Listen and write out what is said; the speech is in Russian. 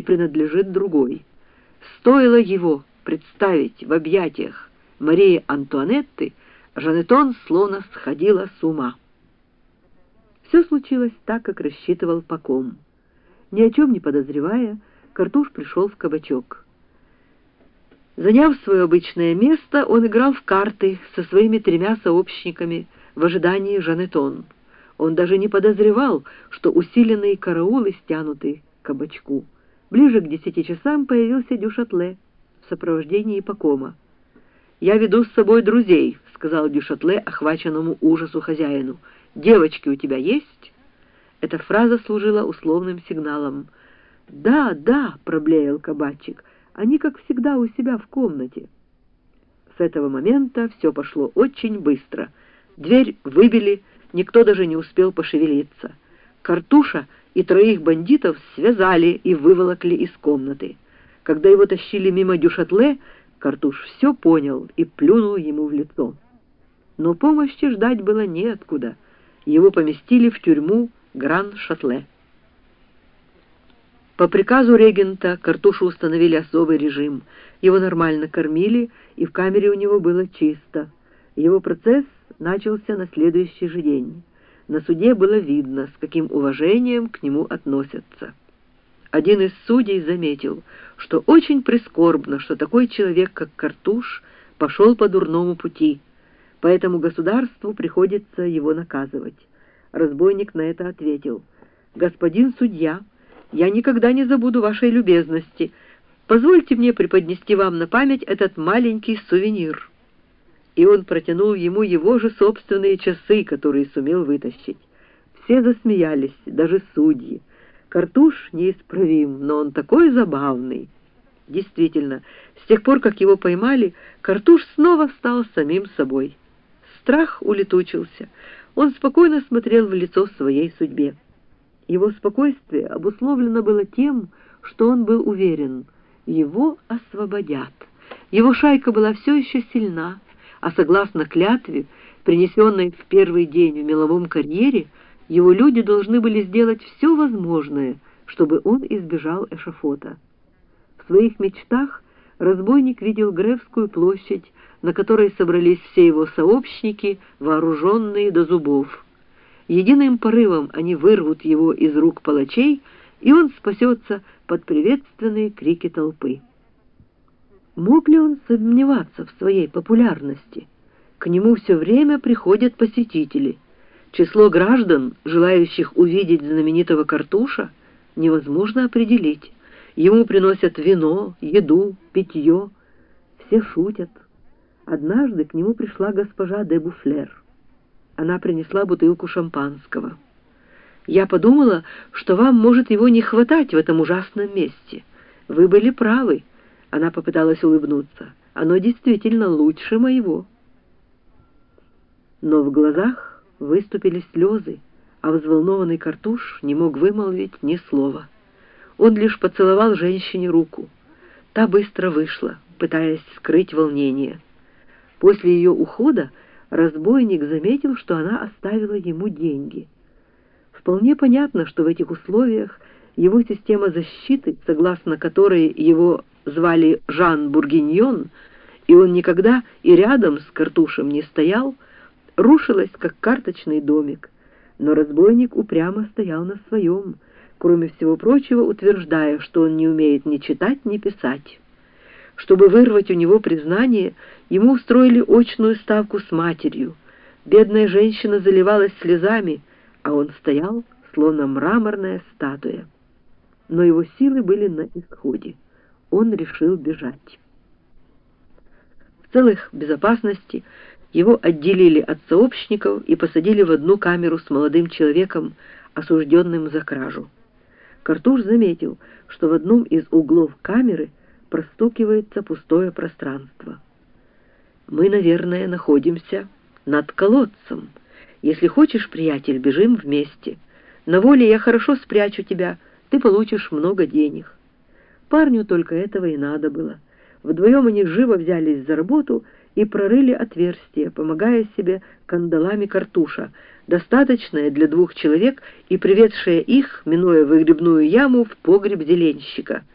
и принадлежит другой. Стоило его представить в объятиях Марии Антуанетты, Жанетон словно сходила с ума. Все случилось так, как рассчитывал Паком. Ни о чем не подозревая, Картуш пришел в кабачок. Заняв свое обычное место, он играл в карты со своими тремя сообщниками в ожидании Жанетон. Он даже не подозревал, что усиленные караулы стянуты к кабачку. Ближе к десяти часам появился Дюшатле в сопровождении Пакома. «Я веду с собой друзей», — сказал Дюшатле охваченному ужасу хозяину. «Девочки у тебя есть?» Эта фраза служила условным сигналом. «Да, да», — проблеял кабачик, — «они, как всегда, у себя в комнате». С этого момента все пошло очень быстро. Дверь выбили, никто даже не успел пошевелиться. Картуша и троих бандитов связали и выволокли из комнаты. Когда его тащили мимо Дюшатле, Картуш все понял и плюнул ему в лицо. Но помощи ждать было неоткуда. Его поместили в тюрьму Гран-Шатле. По приказу регента Картушу установили особый режим. Его нормально кормили, и в камере у него было чисто. Его процесс начался на следующий же день. На суде было видно, с каким уважением к нему относятся. Один из судей заметил, что очень прискорбно, что такой человек, как Картуш, пошел по дурному пути, поэтому государству приходится его наказывать. Разбойник на это ответил, «Господин судья, я никогда не забуду вашей любезности. Позвольте мне преподнести вам на память этот маленький сувенир» и он протянул ему его же собственные часы, которые сумел вытащить. Все засмеялись, даже судьи. Картуш неисправим, но он такой забавный. Действительно, с тех пор, как его поймали, Картуш снова стал самим собой. Страх улетучился. Он спокойно смотрел в лицо своей судьбе. Его спокойствие обусловлено было тем, что он был уверен, его освободят. Его шайка была все еще сильна, а согласно клятве, принесенной в первый день в меловом карьере, его люди должны были сделать все возможное, чтобы он избежал эшафота. В своих мечтах разбойник видел Гревскую площадь, на которой собрались все его сообщники, вооруженные до зубов. Единым порывом они вырвут его из рук палачей, и он спасется под приветственные крики толпы. Мог ли он сомневаться в своей популярности? К нему все время приходят посетители. Число граждан, желающих увидеть знаменитого картуша, невозможно определить. Ему приносят вино, еду, питье. Все шутят. Однажды к нему пришла госпожа де Буфлер. Она принесла бутылку шампанского. «Я подумала, что вам может его не хватать в этом ужасном месте. Вы были правы». Она попыталась улыбнуться. Оно действительно лучше моего. Но в глазах выступили слезы, а взволнованный картуш не мог вымолвить ни слова. Он лишь поцеловал женщине руку. Та быстро вышла, пытаясь скрыть волнение. После ее ухода разбойник заметил, что она оставила ему деньги. Вполне понятно, что в этих условиях его система защиты, согласно которой его звали Жан Бургиньон, и он никогда и рядом с Картушем не стоял, рушилась, как карточный домик. Но разбойник упрямо стоял на своем, кроме всего прочего утверждая, что он не умеет ни читать, ни писать. Чтобы вырвать у него признание, ему устроили очную ставку с матерью. Бедная женщина заливалась слезами, а он стоял, словно мраморная статуя. Но его силы были на исходе он решил бежать. В целых безопасности его отделили от сообщников и посадили в одну камеру с молодым человеком, осужденным за кражу. Картуш заметил, что в одном из углов камеры простукивается пустое пространство. «Мы, наверное, находимся над колодцем. Если хочешь, приятель, бежим вместе. На воле я хорошо спрячу тебя, ты получишь много денег». Парню только этого и надо было. Вдвоем они живо взялись за работу и прорыли отверстие, помогая себе кандалами картуша, достаточное для двух человек и приведшее их, минуя выгребную яму, в погреб зеленщика —